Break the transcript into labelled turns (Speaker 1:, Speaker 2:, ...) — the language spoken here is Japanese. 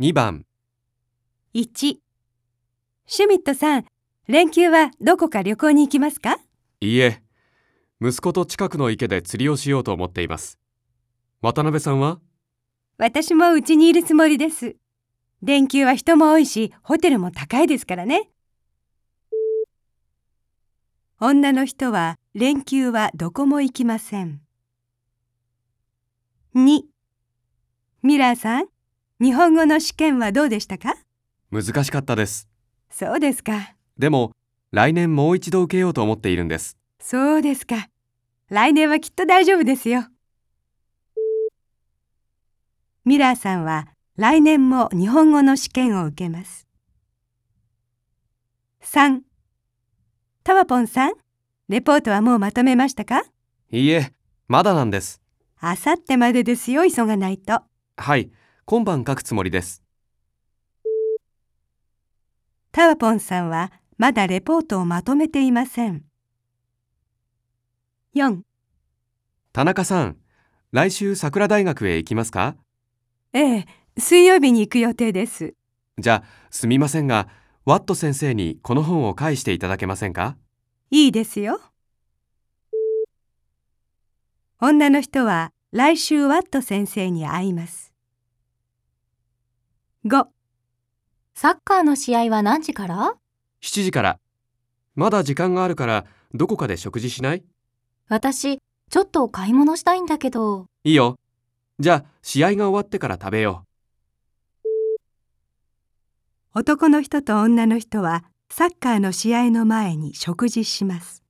Speaker 1: 2番、
Speaker 2: 1シュミットさん、連休はどこか旅行に行きますか？
Speaker 1: いいえ、息子と近くの池で釣りをしようと思っています。渡辺さんは？
Speaker 2: 私もうちにいるつもりです。連休は人も多いし、ホテルも高いですからね。女の人は連休はどこも行きません。2ミラーさん、日本語の試験はどうでしたか？
Speaker 1: 難しかったです。
Speaker 2: そうですか。
Speaker 1: でも、来年もう一度受けようと思っているんです。
Speaker 2: そうですか。来年はきっと大丈夫ですよ。ミラーさんは来年も日本語の試験を受けます。3タワポンさん、レポートはもうまとめましたか？
Speaker 1: いいえ、まだなんです。
Speaker 2: あさってまでですよ、急がないと。
Speaker 1: はい、今晩書くつもりです。
Speaker 2: タワポンさんはまだレポートをまとめていません。4
Speaker 1: 田中さん、来週桜大学へ行きますか？
Speaker 2: ええ、水曜日に行く予定です。
Speaker 1: じゃあ、すみませんが、ワット先生にこの本を返していただけませんか？
Speaker 2: いいですよ。女の人は来週ワット先生に会います。5
Speaker 3: サッカーの試合は何時から
Speaker 1: ?7 時から。まだ時間があるから、どこかで食事しない？
Speaker 3: 私、ちょっと買い物したいんだけど。
Speaker 1: いいよ。じゃあ、試合が終わってから食べよ
Speaker 2: 男の人と女の人はサッカーの試合の前に食事します。